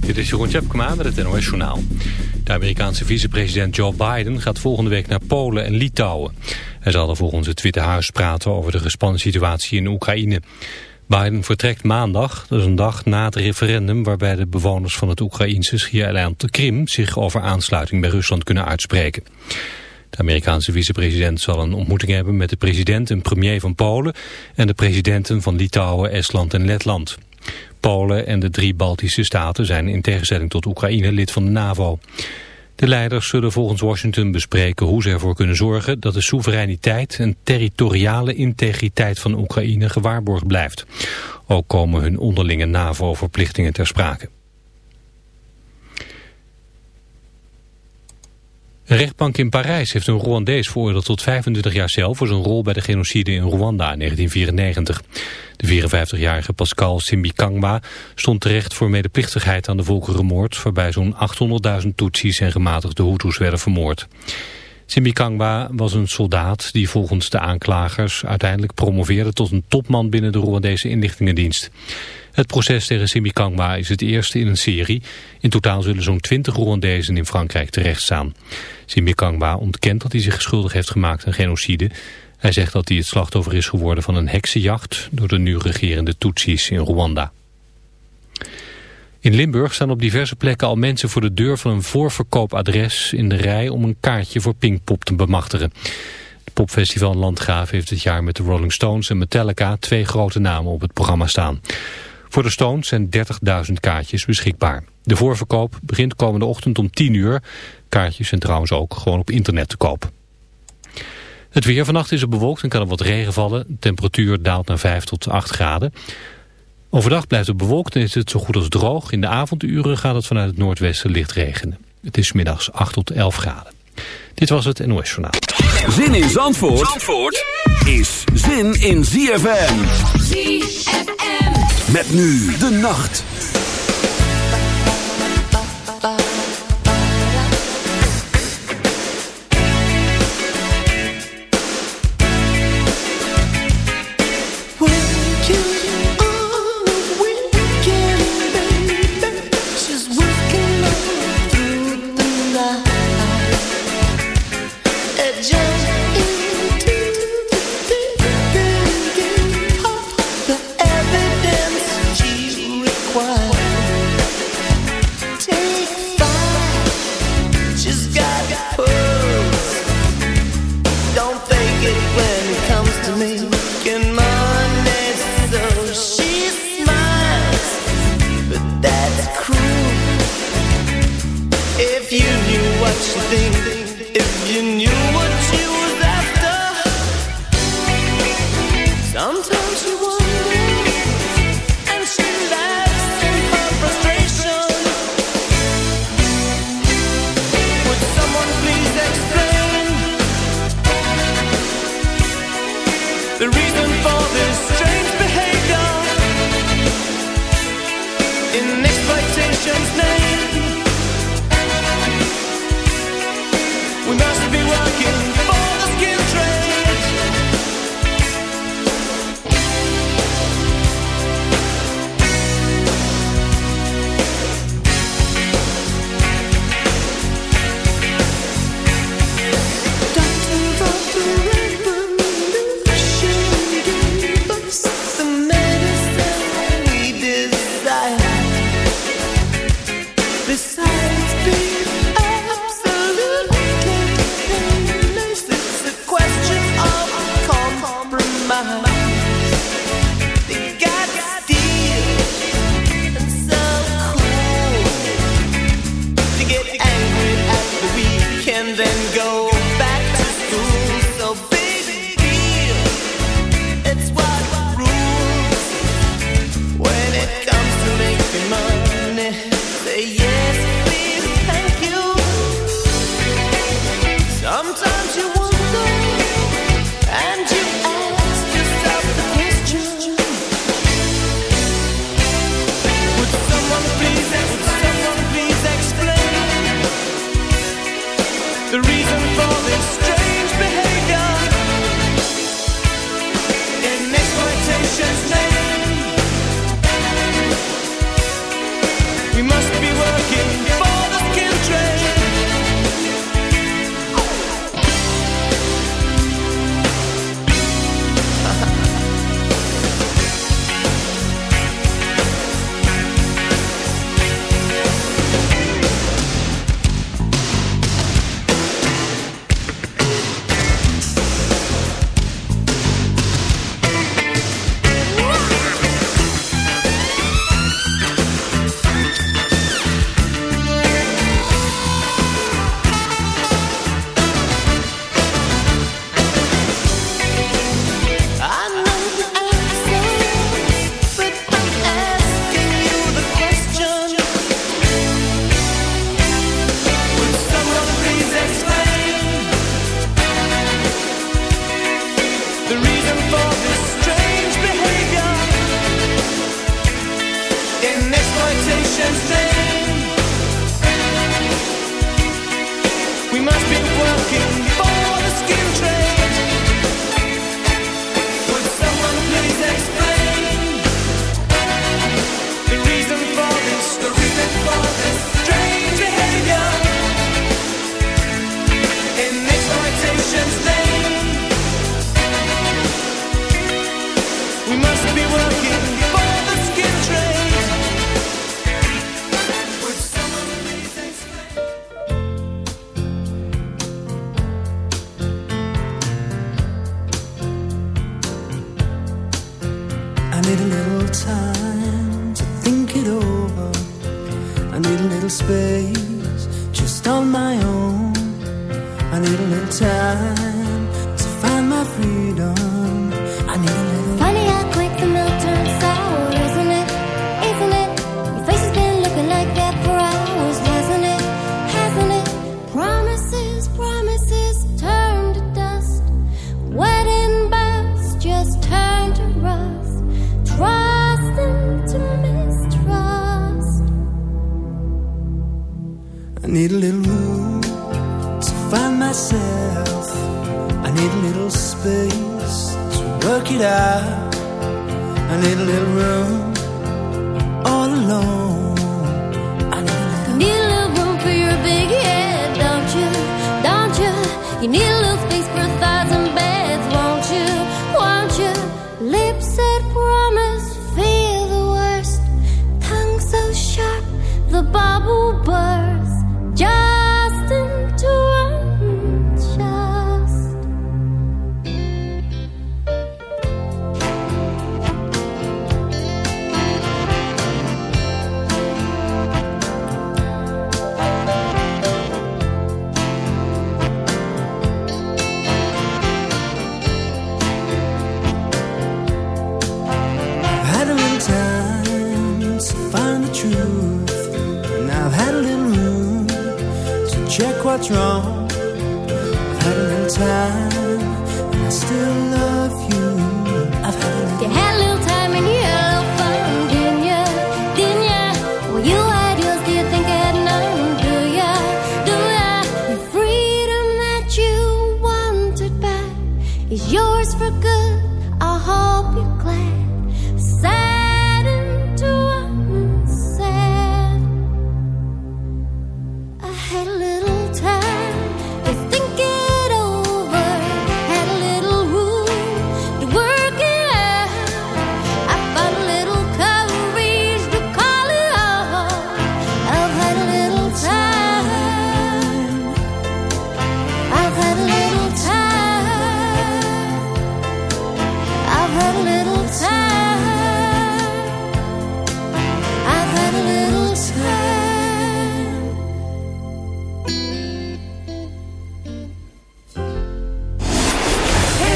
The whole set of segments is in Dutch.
Dit is Jeroen Tjepkema met het NOS Journaal. De Amerikaanse vicepresident Joe Biden gaat volgende week naar Polen en Litouwen. Hij zal er volgens het Witte Huis praten over de gespannen situatie in Oekraïne. Biden vertrekt maandag, dat is een dag na het referendum... waarbij de bewoners van het Oekraïnse schiereiland Krim... zich over aansluiting bij Rusland kunnen uitspreken. De Amerikaanse vicepresident zal een ontmoeting hebben met de president en premier van Polen... en de presidenten van Litouwen, Estland en Letland. Polen en de drie Baltische staten zijn in tegenstelling tot Oekraïne lid van de NAVO. De leiders zullen volgens Washington bespreken hoe ze ervoor kunnen zorgen dat de soevereiniteit en territoriale integriteit van Oekraïne gewaarborgd blijft. Ook komen hun onderlinge NAVO-verplichtingen ter sprake. Een rechtbank in Parijs heeft een Rwandees veroordeeld tot 25 jaar cel voor zijn rol bij de genocide in Rwanda in 1994. De 54-jarige Pascal Simbikangwa stond terecht voor medeplichtigheid aan de volkerenmoord waarbij zo'n 800.000 Tutsis en gematigde Hutus werden vermoord. Simbikangwa was een soldaat die volgens de aanklagers uiteindelijk promoveerde tot een topman binnen de Rwandese inlichtingendienst. Het proces tegen Simbikangwa is het eerste in een serie. In totaal zullen zo'n 20 Rwandezen in Frankrijk terechtstaan. Simbikangwa ontkent dat hij zich schuldig heeft gemaakt aan genocide. Hij zegt dat hij het slachtoffer is geworden van een heksenjacht door de nu regerende Tutsis in Rwanda. In Limburg staan op diverse plekken al mensen voor de deur van een voorverkoopadres in de rij om een kaartje voor Pinkpop te bemachtigen. Het popfestival Landgraaf heeft dit jaar met de Rolling Stones en Metallica twee grote namen op het programma staan. Voor de Stones zijn 30.000 kaartjes beschikbaar. De voorverkoop begint komende ochtend om 10 uur. Kaartjes zijn trouwens ook gewoon op internet te koop. Het weer vannacht is er bewolkt en kan er wat regen vallen. De temperatuur daalt naar 5 tot 8 graden. Overdag blijft het bewolkt en is het zo goed als droog. In de avonduren gaat het vanuit het noordwesten licht regenen. Het is middags 8 tot 11 graden. Dit was het NOS Journaal. Zin in Zandvoort, Zandvoort is zin in ZFM. ZFM. Met nu de nacht.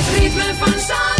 Het ritme van Zandvoort.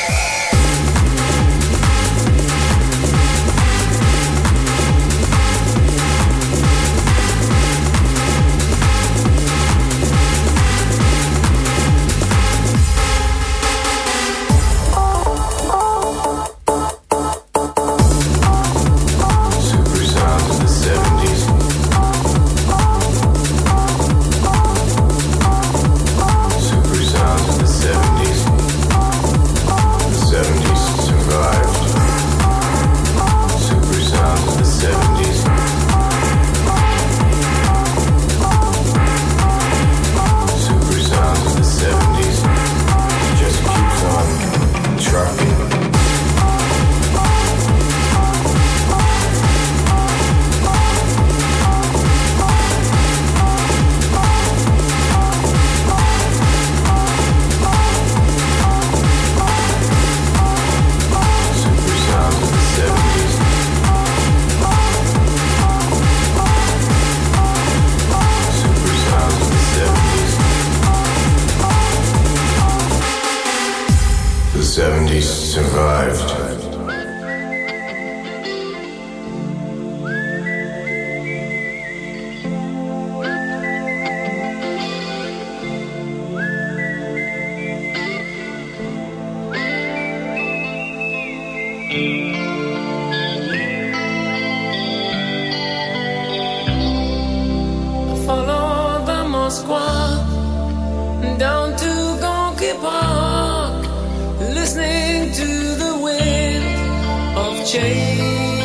Pasqua down to Gonky Park, listening to the wind of change.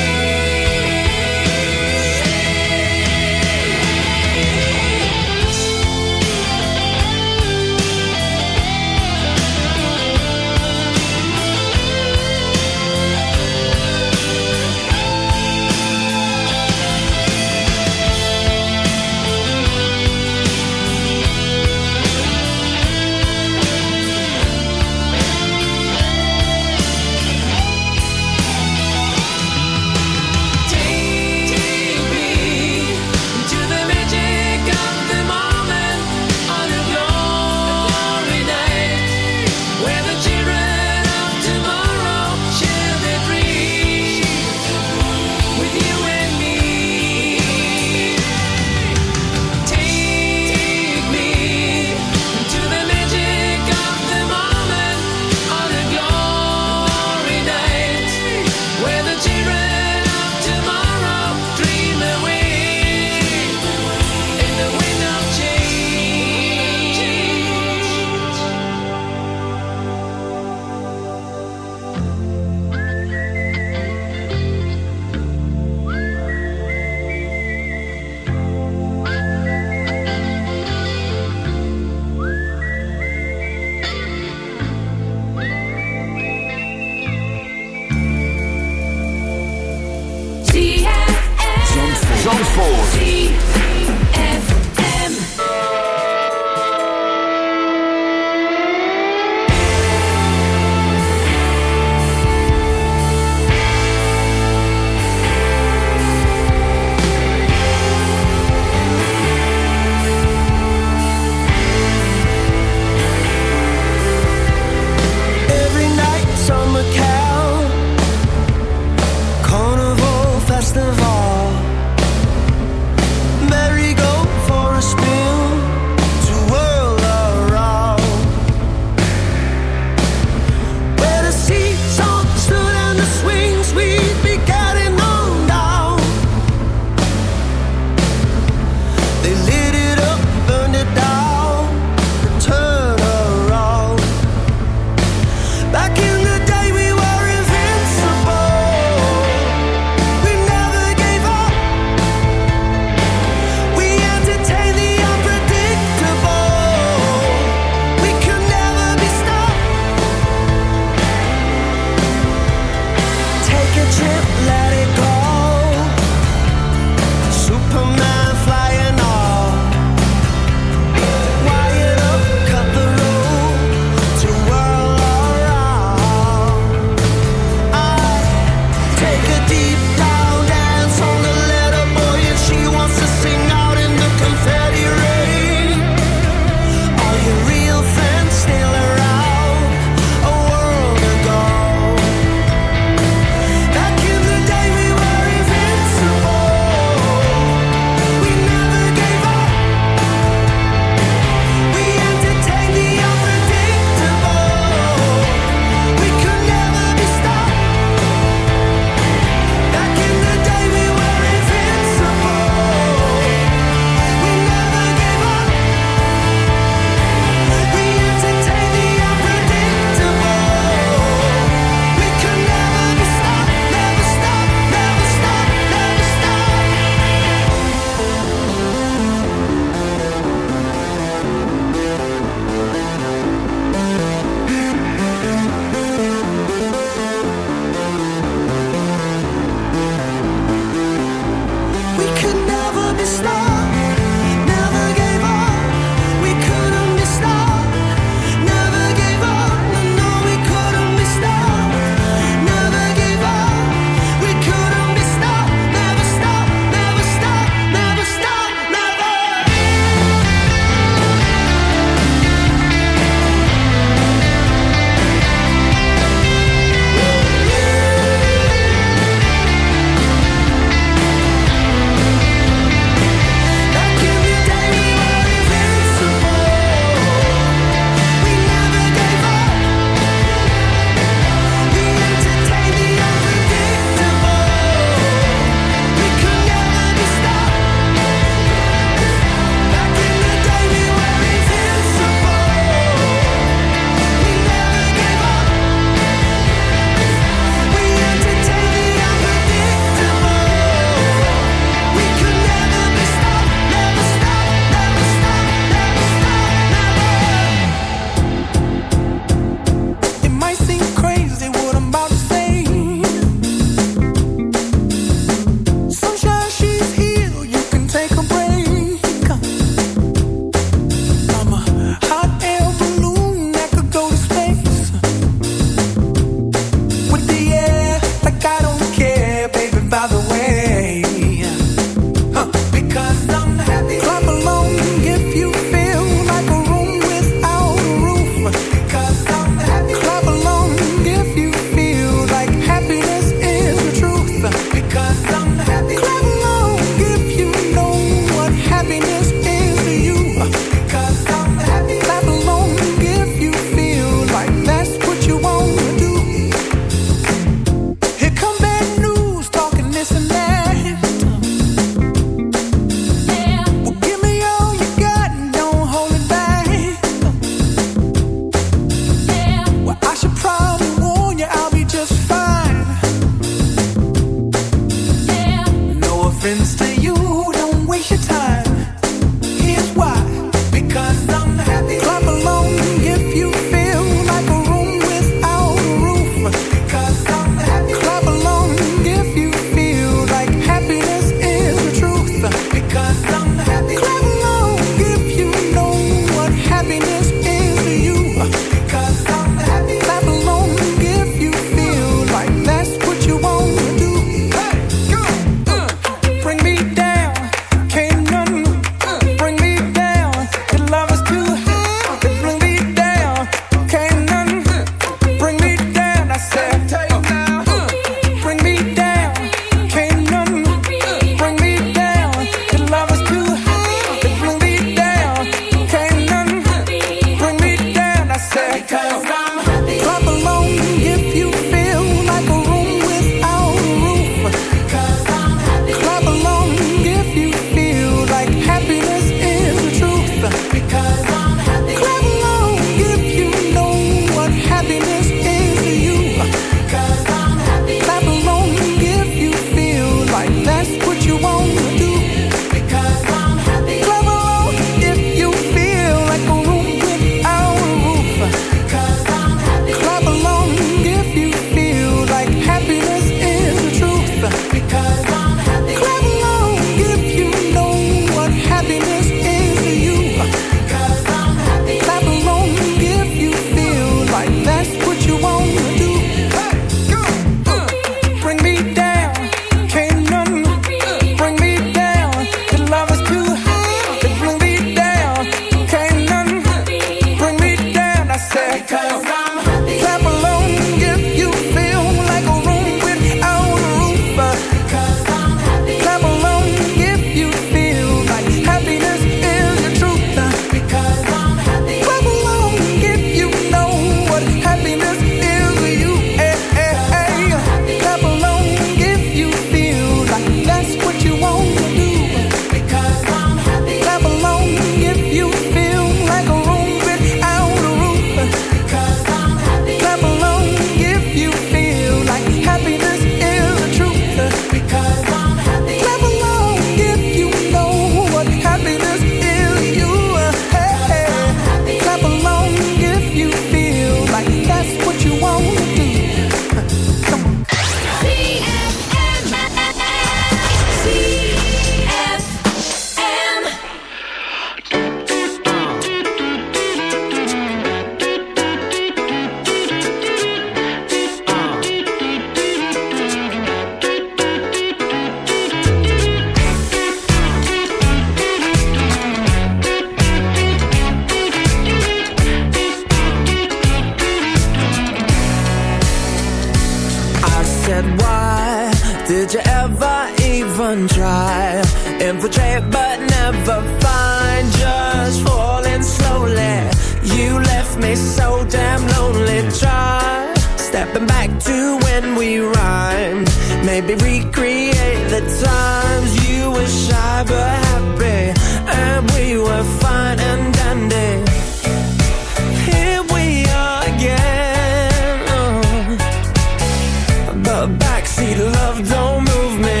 backseat. Love don't move me.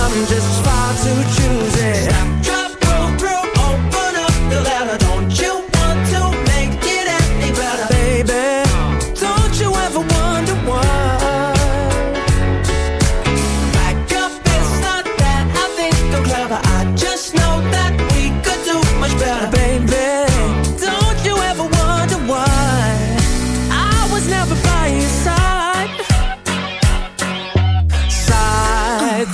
I'm just far too true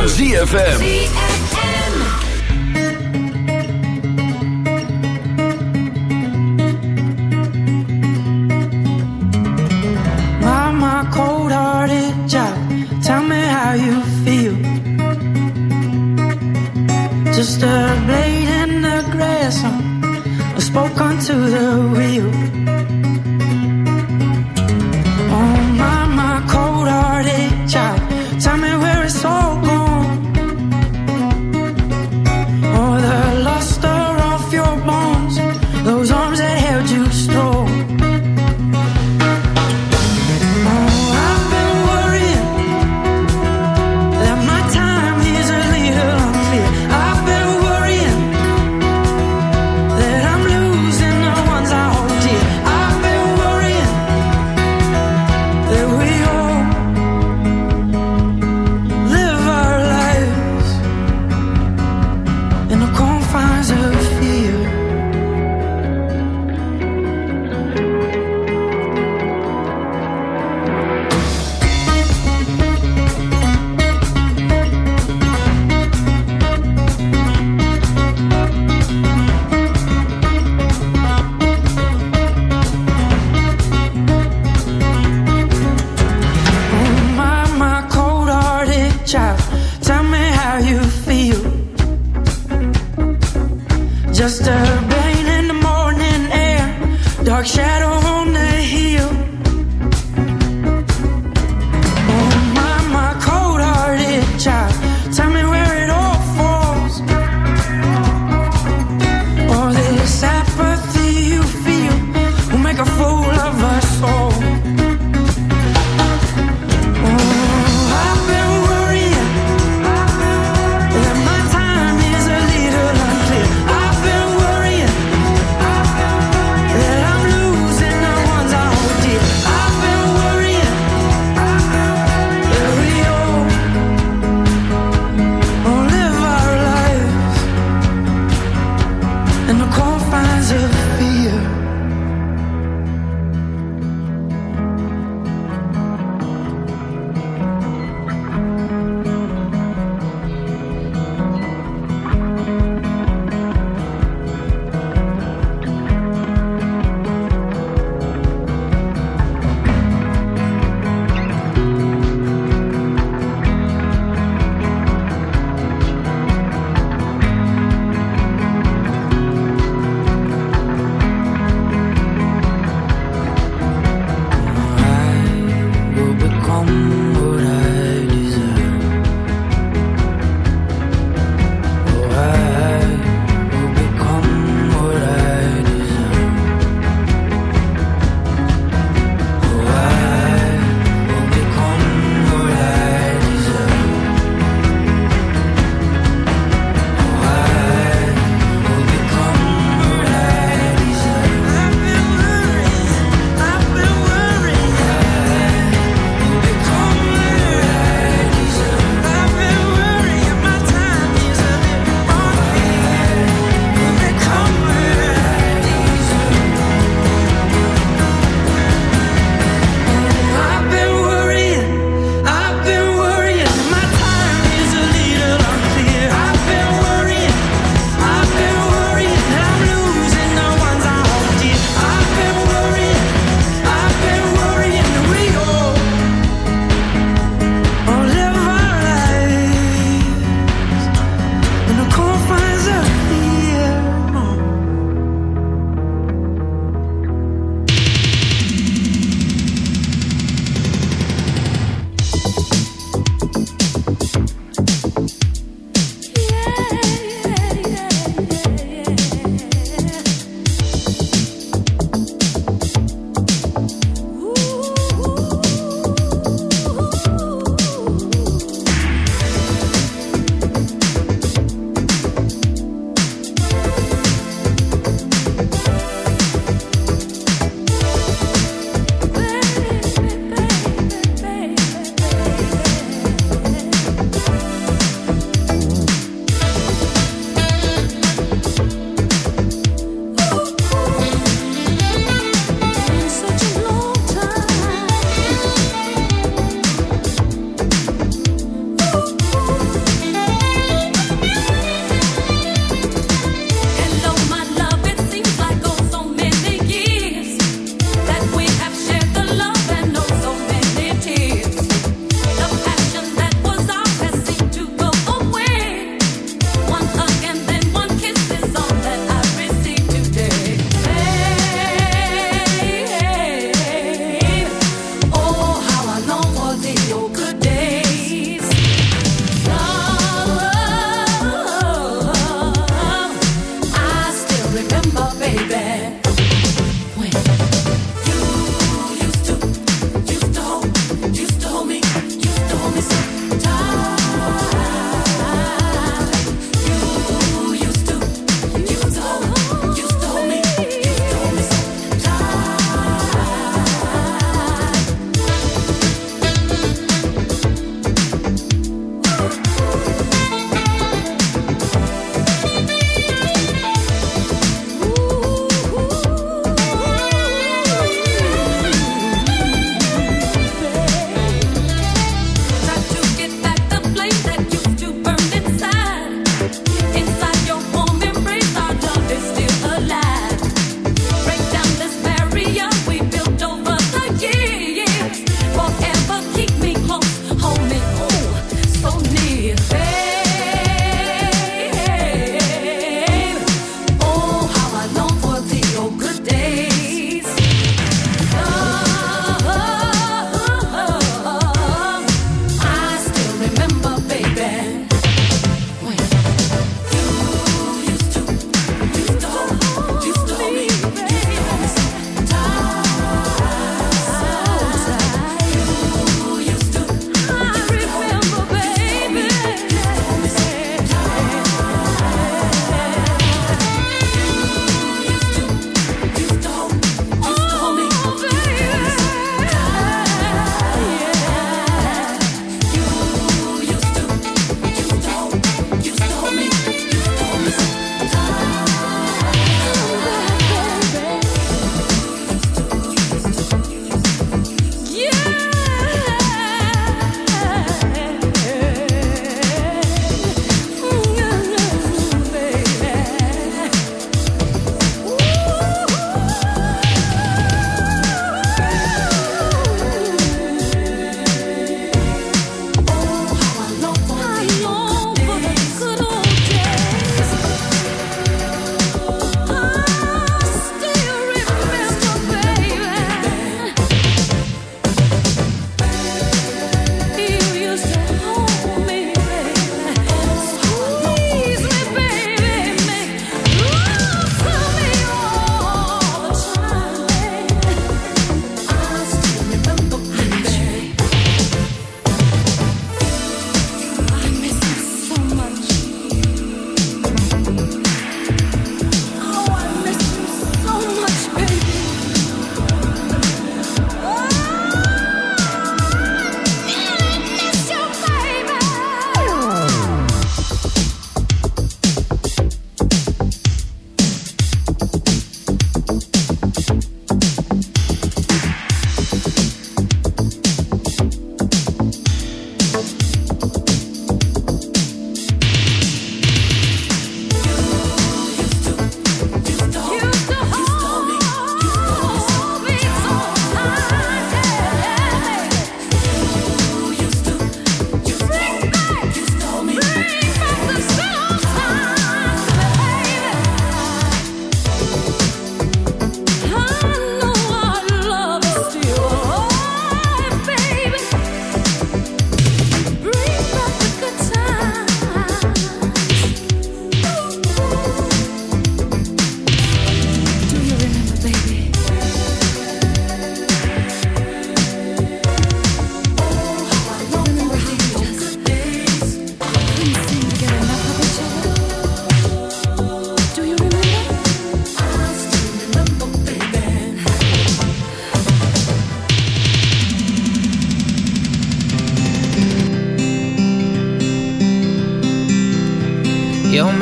Van ZFM.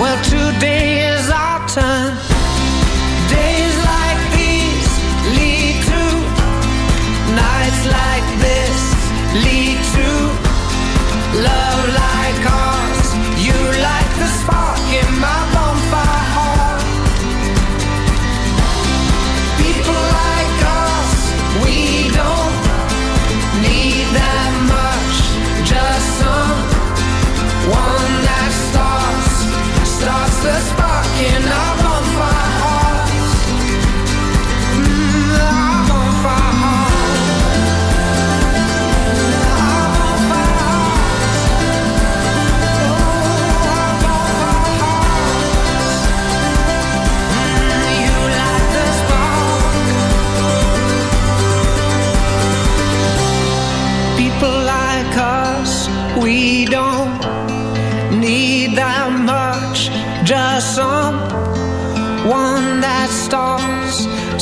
Well, today